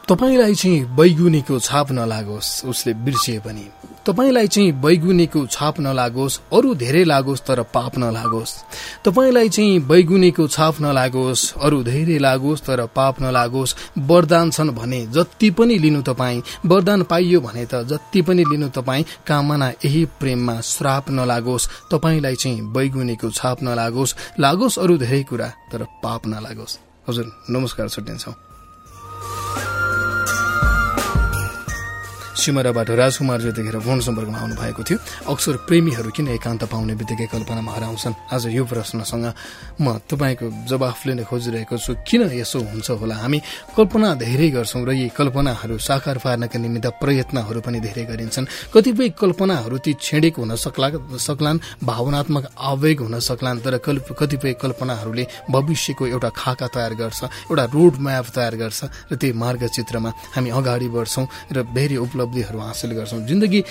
तपाईँलाई चाहिँ बैगुनीको छाप नलागोस् उसले बिर्सिए पनि। तपाईँलाई चाहिँ बैगुनीको छाप नलागोस् अरू धेरै लागोस् तर पाप नलागोस्। तपाईँलाई चाहिँ बैगुनीको छाप नलागोस् अरू धेरै लागोस् तर पाप नलागोस्। वरदान छन् भने जति पनि लिनु तपाईँ वरदान पाइयो भने त जति पनि लिनु तपाईँ कामना यही प्रेममा श्राप नलागोस्। तपाईँलाई चाहिँ बैगुनीको छाप नलागोस् लागोस् अरू धेरै कुरा तर पाप नलागोस्। हजुर नमस्कार छुट्टिन्छौँ सिमराबाट राजकुमार यतिखेर फोन सम्पर्कमा आउनु भएको थियो। अक्सर प्रेमीहरू किन एकान्त पाउने बित्तिकै कल्पनामा हराउँछन्। आज यो प्रश्नसँग म तपाईँको जवाफ लिन खोजिरहेको छु किन यसो हुन्छ होला? हामी कल्पना धेरै गर्छौँ र यी कल्पनाहरू साकार पार्नका निमित्त प्रयत्नहरू पनि धेरै गरिन्छन्। कतिपय कल्पनाहरू ती छेडेको हुन सक्ला सक्लान् भावनात्मक आवेग हुन सक्लान् तर कतिपय कल्पनाहरूले भविष्यको एउटा खाका तयार गर्छ एउटा रोड म्याप तयार गर्छ र त्यही मार्गचित्रमा हामी अगाडि बढ्छौँ र धेरै उपलब्ध उपलब्धिहरू हासिल गर्छौँ। जिन्दगी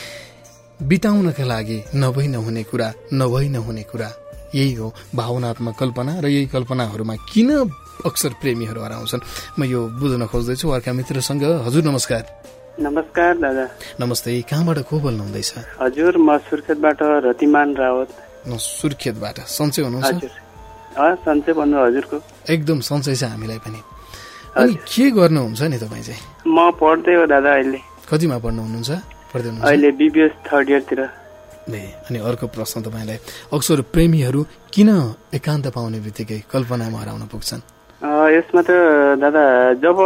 बिताउनका लागि नभई नहुने कुरा नभई नहुने कुरा यही हो भावनात्मक कल्पना र यही कल्पनाहरूमा किन अक्सर प्रेमीहरू हराउँछन्? म यो बुझ्न खोज्दैछु अर्का मित्रसँग। हजुर नमस्कार। नमस्कार दादा। नमस्ते। कहाँबाट को बोल्नु हुँदैछ हजुर म सुर्खेतबाट रतिमान रावत। सुर्खेतबाट। सन्चै हुनुहुन्छ? सन्चै भन्नु हजुरको। एकदम सन्चै छ हामीलाई पनि। अनि के गर्नुहुन्छ नि तपाईँ चाहिँ? म पढ्दै हो दादा अहिले। कतिमा पढ्नु हुनुहुन्छ पढ्दै हुनुहुन्छ? अहिले बिबिएस थर्ड इयरतिर ए अनि अर्को प्रश्न तपाईँलाई। अक्सर प्रेमीहरू किन एकान्त पाउने बित्तिकै कल्पनामा हराउन पुग्छन्? यसमा त दादा जब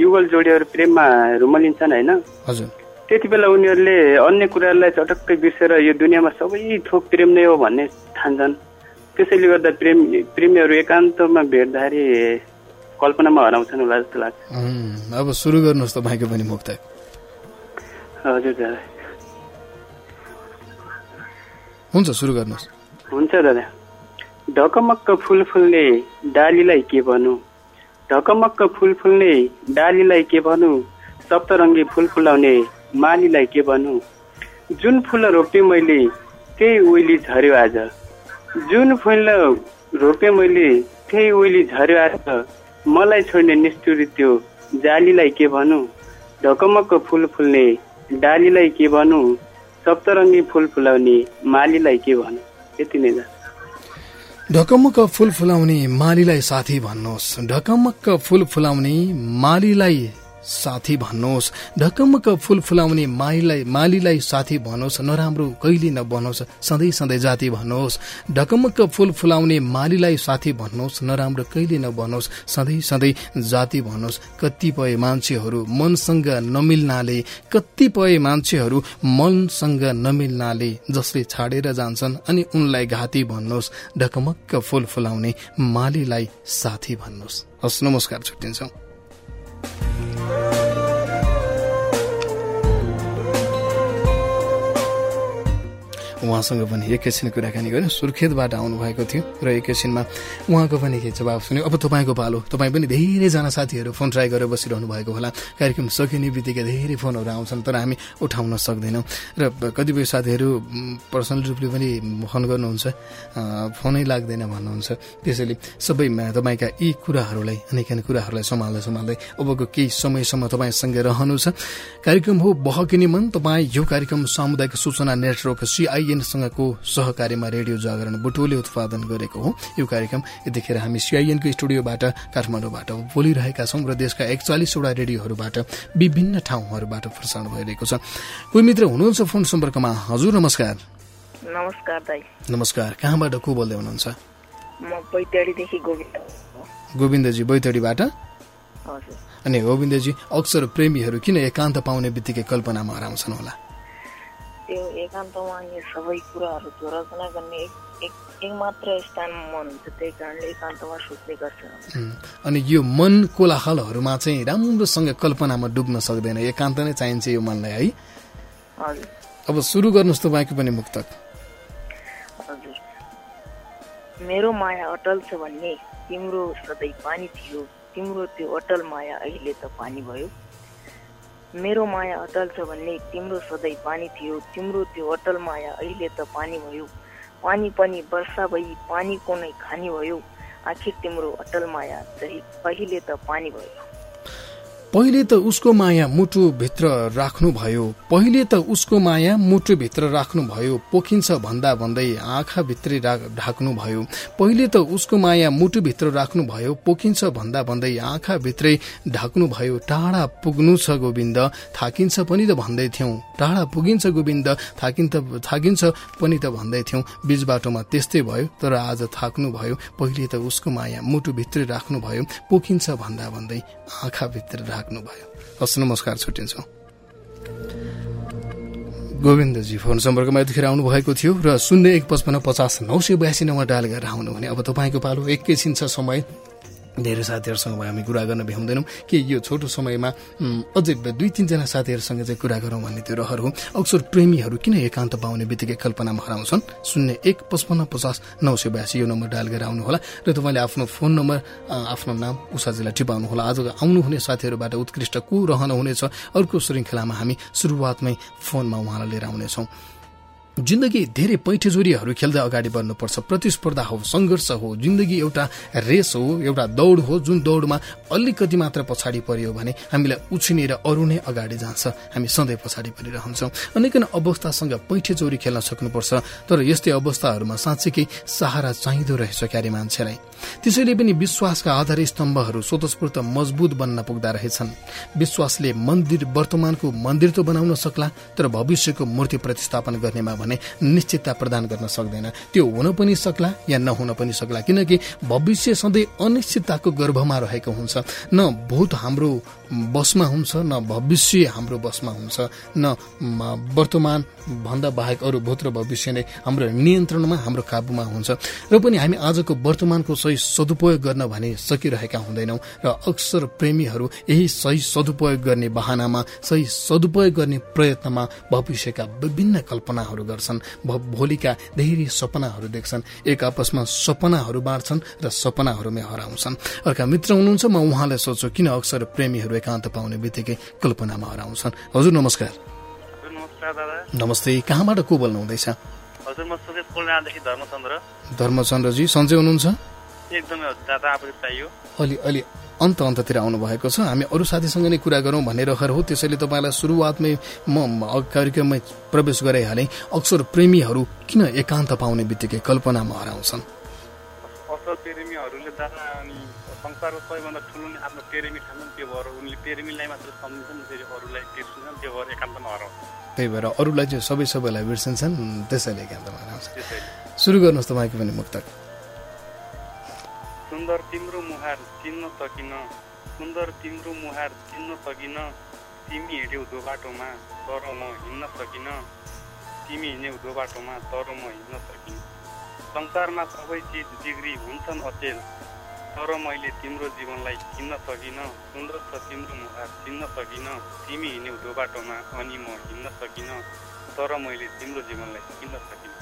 युगल जोडीहरू प्रेममा रुमलिन्छन् होइन हजुर। त्यति बेला उनीहरूले अन्य कुराहरूलाई चटक्कै बिर्सेर यो दुनियाँमा सबै थोक प्रेम नै हो भन्ने ठान्छन्। त्यसैले गर्दा प्रेम प्रेमीहरू एकान्तमा भेट्दाखेरि कल्पनामा हराउँछन् होला जस्तो लाग्छ। अब सुरु गर्नुहोस् तपाईँको पनि मुक्त हजुर दादा हुन्छ सुरु गर्नुहोस्। हुन्छ दादा। ढकमक्क फुल फुल्ने डालीलाई के भनौँ ढकमक्क फुल फुल्ने डालीलाई के भनौँ सप्तरङ्गी फुल फुलाउने मालीलाई के भनौँ जुन फुल रोपे मैले त्यही ओइली झऱ्यो आज। जुन फुल रोपे मैले त्यही ओइली झऱ्यो आज। मलाई छोड्ने निष्ठुरी त्यो जालीलाई के भनौँ ढकमक्क फुल फुल्ने डालीलाई के भनौँ सप्तरङ्गी फुल फुलाउने मालीलाई के भनौँ? यति नै ढकमक्क फुल फुलाउने मालीलाई साथी भन्नुहोस्। ढकमक्क फुल फुलाउने मालीलाई साथी भन्नुहोस् ढकमक्क फुल फुलाउने मालीलाई मालीलाई साथी भन्नुहोस् नराम्रो कहिले नभनोस् सधैँ सधैँ जाति भन्नुहोस् ढकमक्क फुल फुलाउने मालीलाई साथी भन्नुहोस् नराम्रो कहिले नभनोस् सधैँ सधैँ जाति भन्नुहोस्। कतिपय मान्छेहरू मनसँग नमिल्नाले कतिपय मान्छेहरू मनसँग नमिल्नाले जसले छाडेर जान्छन् अनि उनलाई घाती भन्नुहोस् ढकमक्क फुल फुलाउने मालीलाई साथी भन्नुहोस्। हस् नमस्कार छुट्टिन्छौँ। Oh. उहाँसँग पनि एकैछिन कुराकानी गऱ्यौँ सुर्खेतबाट आउनुभएको थियो र एकैछिनमा उहाँको पनि केही जवाब सुन्यो। अब तपाईँको पालो। तपाईँ पनि धेरैजना साथीहरू फोन ट्राई गरेर बसिरहनु भएको होला। कार्यक्रम सकिने बित्तिकै धेरै फोनहरू आउँछन् तर हामी उठाउन सक्दैनौँ। र कतिपय साथीहरू पर्सनल रूपले पनि फोन गर्नुहुन्छ। फोनै लाग्दैन भन्नुहुन्छ। त्यसैले सबै तपाईँका यी कुराहरूलाई अनेक कुराहरूलाई सम्हाल्दै सम्हाल्दै अबको केही समयसम्म तपाईँसँग रहनु छ। कार्यक्रम हो बहकिने मन। तपाईँ यो कार्यक्रम सामुदायिक सूचना नेटवर्क सिआइएनसँगको सहकार्यमा रेडियो जागरण बुटोले उत्पादन गरेको हो। यो कार्यक्रम यतिखेर हामी सिआइएनको स्टुडियोबाट काठमाडौँबाट बोलिरहेका छौँ र देशका एकचालिसवटा रेडियोहरूबाट विभिन्न ठाउँहरूबाट प्रसारण भइरहेको छ। कोही मित्र हुनुहुन्छ फोन सम्पर्कमा? हजुर नमस्कार। नमस्कार दाई। नमस्कार कहाँबाट को बोल्दै हुनुहुन्छ? गोविन्दजी बैतडीबाट अनि गोविन्दजी अक्सर प्रेमीहरू किन एकान्त पाउने बित्तिकै कल्पनामा हराउँछन् होला? त्यो एकान्तमा सबै कुराहरू रचना गर्ने एक एक मात्र स्थानमा मन हुन्छ त्यही कारणले एकान्तमा सोच्ने गर्छ अनि यो मन कोलाहलहरूमा चाहिँ राम्रोसँग कल्पनामा डुब्न सक्दैन एकान्त नै चाहिन्छ यो मनलाई है? हजुर। अब सुरु गर्नुहोस् तपाईँको पनि मुक्तक। हजुर। मेरो माया अटल छ भन्ने तिम्रो सधैँ पानी थियो तिम्रो त्यो अटल माया अहिले त पानी भयो। मेरो माया अटल छ भन्ने तिम्रो सधैँ पानी थियो। तिम्रो त्यो अटल माया अहिले त पानी भयो। पानी पनि वर्षा भई पानीको नै खानी भयो। आखिर तिम्रो अटल माया चाहिँ अहिले त पानी भयो। पहिले त उसको माया मुटुभित्र राख्नुभयो पहिले त उसको माया मुटुभित्र राख्नुभयो पोखिन्छ भन्दा भन्दै आँखाभित्रै ढाक्नुभयो पहिले त उसको माया मुटुभित्र राख्नुभयो पोखिन्छ भन्दा भन्दै आँखाभित्रै ढाक्नुभयो टाढा पुग्नु छ गोविन्द थाकिन्छ पनि त भन्दै थियौँ टाढा पुगिन्छ गोविन्द थाकिन्छ थाकिन्छ पनि त भन्दै थियौँ बीच बाटोमा त्यस्तै भयो तर आज थाक्नुभयो पहिले त उसको माया मुटुभित्रै राख्नुभयो पोखिन्छ भन्दा भन्दै आँखाभित्र राख्नुभयो। हस् नमस्कार छुट्टिन्छौँ। गोविन्दजी फोन सम्पर्कमा यतिखेर आउनुभएको थियो र शून्य एक पचपन्न पचास नौ सय बयासी नम्बर डायल गरेर आउनु भने अब तपाईँको पालो एकैछिन छ समय। धेरै साथीहरूसँग हामी कुरा गर्न भ्याउँदैनौँ। कि यो छोटो समयमा अझै दुई तिनजना साथीहरूसँग चाहिँ कुरा गरौँ भन्ने त्यो रहर हो। अक्सर प्रेमीहरू किन एकान्त पाउने बित्तिकै कल्पनामा हराउँछन्? शून्य एक पचपन्न पचास नौ सय बयासी यो नम्बर डायल गरेर आउनुहोला र तपाईँले आफ्नो फोन नम्बर आफ्नो नाम उषाजीलाई टिपाउनुहोला। आज आउनुहुने साथीहरूबाट उत्कृष्ट को रहनुहुनेछ। अर्को श्रृङ्खलामा हामी सुरुवातमै फोनमा उहाँलाई लिएर आउनेछौँ। जिन्दगी धेरै पैठेजोरीहरू खेल्दै अगाडि बढ्नुपर्छ। प्रतिस्पर्धा हो सङ्घर्ष हो जिन्दगी एउटा रेस हो एउटा दौड हो जुन दौडमा अलिकति मात्र पछाडि पर्यो भने हामीलाई उछिनेर अरू नै अगाडि जान्छ। हामी सधैँ पछाडि परिरहन्छौँ। अनेकन अवस्थासँग पैठेचोरी खेल्न सक्नुपर्छ तर यस्तै अवस्थाहरूमा साँच्चीकै सहारा चाहिँदो रहेछ क्यारे मान्छेलाई। त्यसैले पनि विश्वासका आधार स्तम्भहरू स्वतस्फूर्त मजबुत बन्न पुग्दा रहेछन्। विश्वासले मन्दिर वर्तमानको मन्दिर त बनाउन सक्ला तर भविष्यको मूर्ति प्रतिस्थापन गर्नेमा भने निश्चितता प्रदान गर्न सक्दैन। त्यो हुन पनि सक्ला या नहुन पनि सक्ला किनकि भविष्य सधैँ अनिश्चितताको गर्भमा रहेको हुन्छ। न भूत हाम्रो बसमा हुन्छ न भविष्य हाम्रो बसमा हुन्छ। न वर्तमान भन्दा बाहेक अरू भूत र भविष्य नै हाम्रो नियन्त्रणमा हाम्रो काबुमा हुन्छ। र पनि हामी आजको वर्तमानको सही सदुपयोग गर्न भने सकिरहेका हुँदैनौँ र अक्सर प्रेमीहरू यही सही सदुपयोग गर्ने बहानामा सही सदुपयोग गर्ने प्रयत्नमा भविष्यका विभिन्न कल्पनाहरू गर्छन्। भोलिका धेरै सपनाहरू देख्छन्। एक आपसमा सपनाहरू बाँड्छन् र सपनाहरूमै हराउँछन्। अर्का मित्र हुनुहुन्छ म उहाँलाई सोध्छु किन अक्सर प्रेमीहरू एकान्त पाउने बित्तिकै कल्पनामा हराउँछन्? हजुर नमस्कार। नमस्ते कहाँबाट को बोल्नु हुँदैछ? धर्मचन्द्रजी सन्चै हुनुहुन्छ? अन्त अन्ततिर आउनु भएको छ। हामी अरू साथीसँग नै कुरा गरौँ भन्ने रहर हो। त्यसैले तपाईँलाई सुरुवातमै म कार्यक्रममै प्रवेश गराइहालेँ। अक्सर प्रेमीहरू किन एकान्त पाउने बित्तिकै कल्पनामा हराउँछन्। संसारको सबैभन्दा ठुलो नै आफ्नो प्रेमी ठान्छन् त्यो भएर उनले प्रेमीलाई मात्र सम्झन्छन् फेरि अरूलाई बिर्सिन्छन् त्यो भएर एकान्तमा हराउँछ त्यही भएर अरूलाई चाहिँ सबै सबैलाई बिर्सिन्छन् त्यसैले एकान्तमा हराउँछ सुरु गर्नुहोस् तपाईँको पनि मुक्तक। सुन्दर तिम्रो सकिन। सुन्दर तिम्रो मुहार चिन्न सकिन। तिमी हिँड्यौ दो बाटोमा तर म हिँड्न सकिन। तिमी हिँड्यौ दो बाटोमा तर म हिँड्न सकिन। संसारमा सबै चिज बिग्री हुन्छन् अचेल। तर मैले तिम्रो जीवनलाई चिन्न सकिनँ। सुन्दर छ तिम्रो मुहार चिन्न सकिनँ। तिमी हिँड्यौ दो बाटोमा अनि म हिँड्न सकिनँ। तर मैले तिम्रो जीवनलाई किन्न सकिनँ।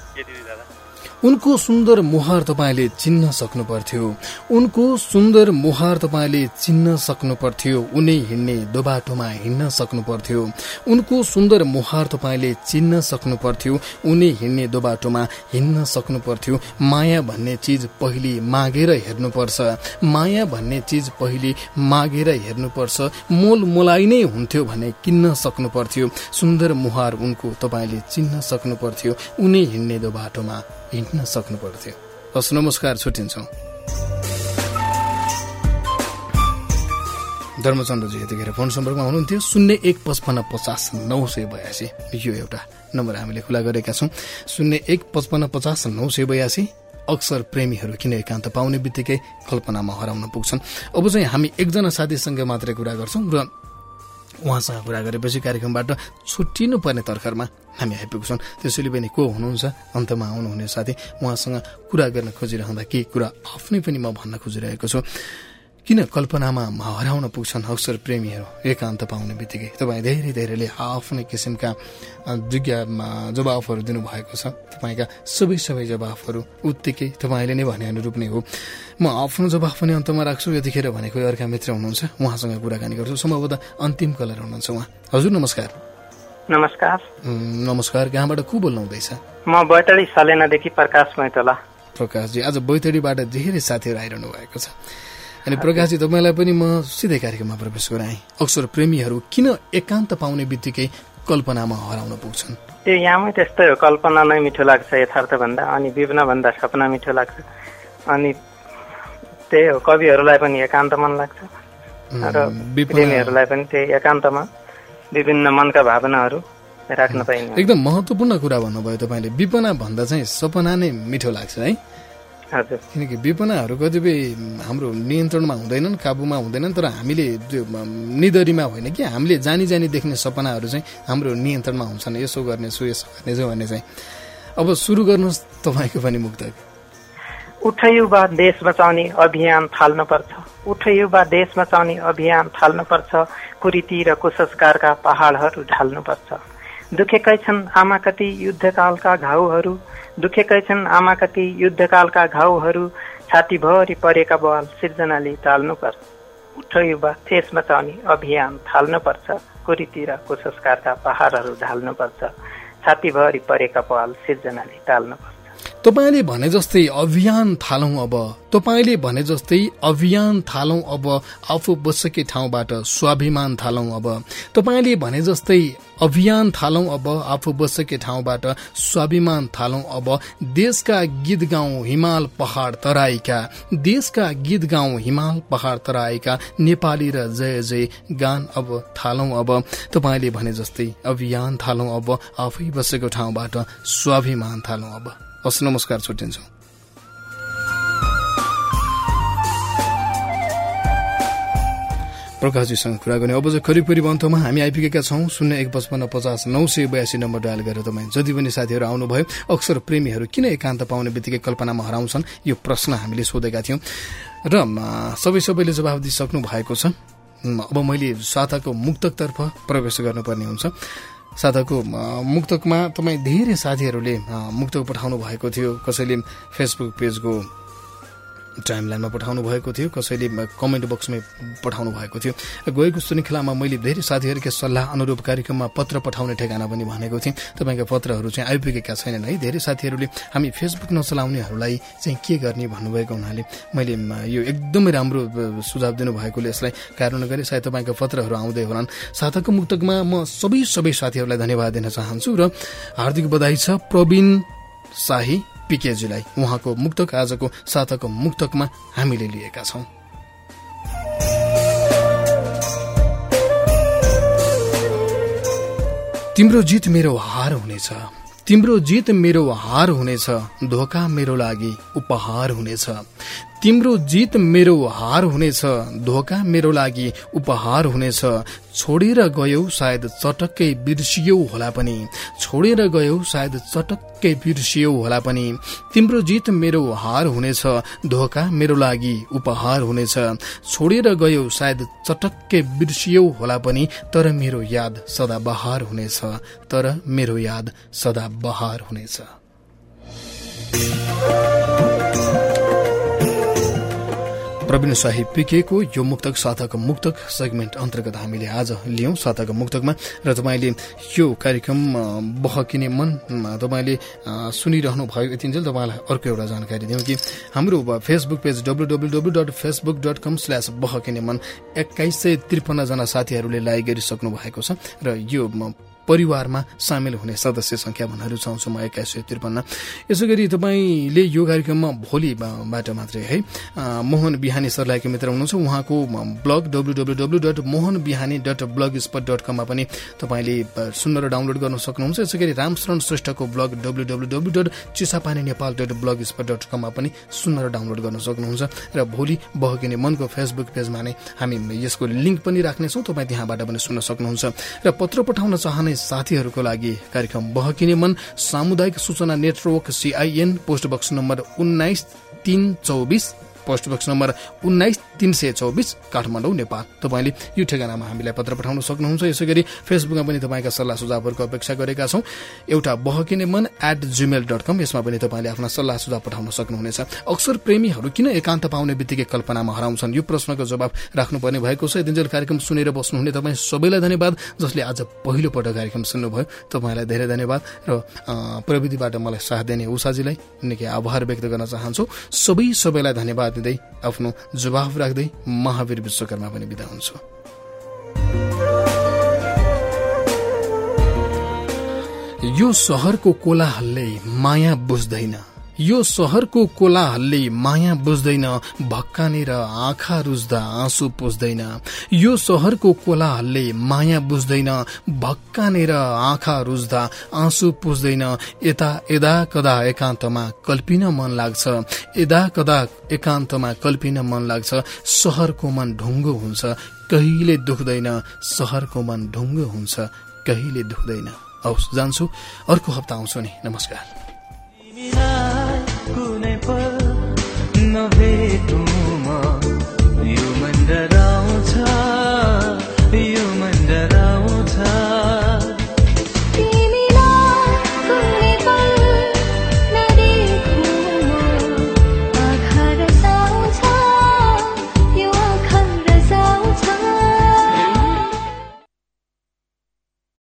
उनको सुन्दर मुहार तपाईँले चिन्न सक्नु पर्थ्यो उनको सुन्दर मुहार तपाईँले चिन्न सक्नु पर्थ्यो उनी हिँड्ने दोबाटोमा हिँड्न सक्नु पर्थ्यो उनको सुन्दर मुहार तपाईँले चिन्न सक्नु पर्थ्यो उनी हिँड्ने दोबाटोमा हिँड्न सक्नु पर्थ्यो माया भन्ने चिज पहिले मागेर हेर्नुपर्छ। माया भन्ने चिज पहिले मागेर हेर्नुपर्छ। मोल मोलाइ नै हुन्थ्यो भने किन्न सक्नु पर्थ्यो सुन्दर मुहार उनको तपाईँले चिन्न सक्नु पर्थ्यो उनी हिँड्ने दोबाटोमा हिँड्न सक्नु पर्थ्यो हस् नमस्कार छुट्टिन्छौँ। धर्मचन्द्रजी यतिखेर फोन सम्पर्कमा हुनुहुन्थ्यो। शून्य एक पचपन्न पचास नौ सय बयासी। यो एउटा नम्बर हामीले खुला गरेका छौँ। शून्य एक पचपन्न पचास नौ सय बयासी। अक्सर प्रेमीहरू किन एकान्त पाउने बित्तिकै कल्पनामा हराउन पुग्छन्। अब चाहिँ हामी एकजना साथीसँग मात्रै कुरा गर्छौँ र उहाँसँग कुरा गरेपछि कार्यक्रमबाट छुट्टिनु पर्ने तर्खरमा हामी आइपुग्छौँ त्यसैले पनि को हुनुहुन्छ अन्तमा आउनुहुने साथी उहाँसँग कुरा गर्न खोजिरहँदा केही कुरा आफ्नै पनि म भन्न खोजिरहेको छु किन कल्पनामा हराउन पुग्छन् अक्सर प्रेमीहरू एकान्त पाउने बित्तिकै तपाईँ धेरै धेरैले आफ्नै किसिमका जिज्ञा जवाफहरू दिनुभएको छ तपाईँका सबै सबै जवाफहरू उत्तिकै तपाईँले नै भने अनुरूप नै हो म आफ्नो जवाफ पनि अन्तमा राख्छु यतिखेर भनेको अर्का मित्र हुनुहुन्छ उहाँसँग कुराकानी गर्छु सम्भवतः अन्तिम कलर हुनुहुन्छ उहाँ हजुर नमस्कार नमस्कार। नमस्कार कहाँबाट को बोल्नु हुँदैछ? म बैतडी सलेनादेखि प्रकाश मैतला। प्रकाशजी आज बैतडीबाट धेरै साथीहरू आइरहनु भएको छ। अनि प्रकाशजी तपाईँलाई पनि म सिधै कार्यक्रममा प्रवेश गराएँ। अक्सर प्रेमीहरू किन एकान्त पाउने बित्तिकै कल्पनामा हराउन पुग्छन्? त्यो यहाँमै त्यस्तै हो। कल्पना नै मिठो लाग्छ यथार्थ भन्दा अनि विभिन्न भन्दा सपना मिठो लाग्छ। अनि त्यही हो कविहरूलाई पनि एकान्त मन लाग्छ। र प्रेमीहरूलाई पनि त्यही एकान्तमा। विभिन्न मनका भावनाहरू राख्न पाइने। एकदम महत्वपूर्ण कुरा भन्नुभयो तपाईँले। विपना भन्दा चाहिँ सपना नै मिठो लाग्छ है। किनकि विपनाहरू कतिपय हाम्रो नियन्त्रणमा हुँदैनन् काबुमा हुँदैनन् तर हामीले त्यो निदरीमा होइन कि हामीले जानी जानी देख्ने सपनाहरू चाहिँ हाम्रो नियन्त्रणमा हुन्छन्। यसो गर्नेछु यसो गर्नेछु भन्ने चाहिँ। अब सुरु गर्नुहोस् तपाईँको पनि मुक्त उठ युवा देश बचाउने अभियान थाल्नुपर्छ। उठ युवा देश बचाउने अभियान थाल्नुपर्छ कुरीति र कुसंस्कारका पहाडहरू ढाल्नुपर्छ। दुखेकै छन् आमा कति युद्धकालका घाउहरू दुखेकै छन् आमा कति युद्धकालका घाउहरू छातीभरि परेका बल सिर्जनाले टाल्नुपर्छ। उठ युवा देश बचाउने अभियान थाल्नुपर्छ कुरीतिर कुसंस्कारका पहाडहरू ढाल्नुपर्छ छातीभरि परेका बल सिर्जनाले टाल्नुपर्छ। तपाईँले भने जस्तै अभियान थालौं अब। तपाईँले भने जस्तै अभियान थालौं अब। आफू बसेकै ठाउँबाट स्वाभिमान थालौं अब। तपाईँले भने जस्तै अभियान थालौं अब। आफू बसेकै ठाउँबाट स्वाभिमान थालौं अब। देशका गीत गाउँ हिमाल पहाड तराईका। देशका गीत गाउँ हिमाल पहाड तराईका। नेपाली र जय जय गान अब थालौं अब। तपाईँले भने जस्तै अभियान थालौं अब। आफै बसेको ठाउँबाट स्वाभिमान थालौं अब। हस् नमस्कार छुट्टिन्छौँ प्रकाशजीसँग कुरा गर्ने अब चाहिँ करिब करिब अन्तमा हामी आइपुगेका छौँ। शून्य एक पचपन्न पचास नौ सय बयासी नम्बर डायल गरेर तपाईँ जति पनि साथीहरू आउनुभयो अक्सर प्रेमीहरू किन एकान्त पाउने बित्तिकै कल्पनामा हराउँछन्? यो प्रश्न हामीले सोधेका थियौँ। र सबै सबैले जवाब दिइसक्नु भएको छ। अब मैले साताको मुक्तकतर्फ प्रवेश गर्नुपर्ने हुन्छ। साताको मुक्तकमा तपाईँ धेरै साथीहरूले मुक्तक पठाउनु भएको थियो कसैले फेसबुक पेजको टाइमलाइनमा पठाउनु भएको थियो कसैले कमेन्ट बक्समै पठाउनु भएको थियो। गएको श्रृङ्खलामा मैले धेरै साथीहरूका सल्लाह अनुरूप कार्यक्रममा पत्र पठाउने ठेगाना पनि भनेको थिएँ। तपाईँका पत्रहरू चाहिँ आइपुगेका छैनन् है। धेरै साथीहरूले हामी फेसबुक नचलाउनेहरूलाई चाहिँ के गर्ने भन्नुभएको हुनाले मैले यो एकदमै राम्रो सुझाव दिनुभएकोले यसलाई कारण गरेँ सायद तपाईँका पत्रहरू आउँदै होलान्। साताको मुक्तकमा म सबै सबै साथीहरूलाई धन्यवाद दिन चाहन्छु र हार्दिक बधाई छ प्रवीण शाही। पिकेजीलाई उहाँको मुक्तक आजको साताको मुक्तकमा हामीले लिएका छौं। तिम्रो जित मेरो हार हुनेछ। तिम्रो जित मेरो हार हुनेछ। धोका मेरो लागि उपहार हुनेछ। तिम्रो जित मेरो हार हुनेछ धोका मेरो लागि उपहार हुनेछ। छोडेर गयौ सायद चटक्कै बिर्सियौ होला पनि। छोडेर गयौ सायद चटक्कै बिर्सियौ होला पनि। तिम्रो जित मेरो हार हुनेछ धोका मेरो लागि उपहार हुनेछ। छोडेर गयौ सायद चटक्कै बिर्सियौ होला पनि तर मेरो याद सदा बहार हुनेछ। तर मेरो याद सदा बहार हुनेछ। प्रवीण शाही पिकेको यो मुक्तक साताको मुक्तक सेगमेन्ट अन्तर्गत हामीले आज लियौं साताको मुक्तकमा। र तपाईँले यो कार्यक्रम बहकिने मन तपाईँले सुनिरहनु भयो यतिन्जेल तपाईँलाई अर्को एउटा जानकारी दिउँ कि हाम्रो Facebook page W W W dot Facebook dot com slash बहकिने मन एक्काइस सय त्रिपन्नजना साथीहरूले लाइक गरिसक्नु भएको छ। र यो परिवारमा सामेल हुने सदस्य संख्या भन्न रुचाउँछु म एक्काइस सय त्रिपन्न। यसो गरी तपाईँले यो कार्यक्रममा भोलिबाट मात्रै है मोहन बिहानी सरलाईको मित्र हुनुहुन्छ उहाँको blog W W W dot Mohan Bihani dot blogspot dot कममा पनि तपाईँले सुन्न र डाउनलोड गर्न सक्नुहुन्छ। यसै गरी Ramsharan श्रेष्ठको blog W W dot Chisapani Nepal dot blogspot dot कममा पनि सुन्न र डाउनलोड गर्न सक्नुहुन्छ। र भोलि बहकिने मनको फेसबुक पेजमा नै हामी यसको लिङ्क पनि राख्नेछौँ तपाईँ त्यहाँबाट पनि सुन्न सक्नुहुन्छ। र पत्र पठाउन चाहने साथीहरूको लागि कार्यक्रम बहकिने मन सामुदायिक सूचना network CIN post box number उन्नाइस तीन चौबिस पोस्ट बक्स नम्बर उन्नाइस तिन सय चौबिस काठमाडौँ नेपाल। तपाईँले यो ठेगानामा हामीलाई पत्र पठाउन सक्नुहुन्छ। यसै गरी फेसबुकमा पनि तपाईँका सल्लाह सुझावहरूको अपेक्षा गरेका छौँ। एउटा बहकिने मन एट जिमेल डट कम यसमा पनि तपाईँले आफ्ना सल्लाह सुझाव पठाउन सक्नुहुनेछ। अक्सर प्रेमीहरू किन एकान्त पाउने बित्तिकै कल्पनामा हराउँछन्? यो प्रश्नको जवाब राख्नुपर्ने भएको छ। दिनजेल कार्यक्रम सुनेर बस्नुहुने तपाईँ सबैलाई धन्यवाद जसले आज पहिलो पटक कार्यक्रम सुन्नुभयो। तपाईँलाई धेरै धन्यवाद र प्रविधिबाट मलाई साथ दिने उषाजीलाई निकै आभार व्यक्त गर्न चाहन्छु। सबै सबैलाई धन्यवाद। दिँदै आफ्नो जवाफ राख्दै महावीर विश्वकर्मा पनि विदा हुन्छु। यो सहरको कोलाहलले माया बुझ्दैन। यो सहरको कोलाहलले माया बुझ्दैन भक्कानेर आँखा रुच्दा आँसु पुज्दैन। यो सहरको कोलाहलले माया बुझ्दैन भक्कानेर आँखा रुच्दा आँसु पुज्दैन। यता यदा कदा एकान्तमा कल्पिन मन लाग्छ यदा कदा एकान्तमा कल्पिन मन लाग्छ सहरको मन ढुङ्गो हुन्छ कहिले दुख्दैन सहरको मन ढुङ्गो हुन्छ कहिले दुख्दैन। हवस् जान्छु। अर्को हप्ता आउँछु नि। नमस्कार। कुनै पल नभेटौँ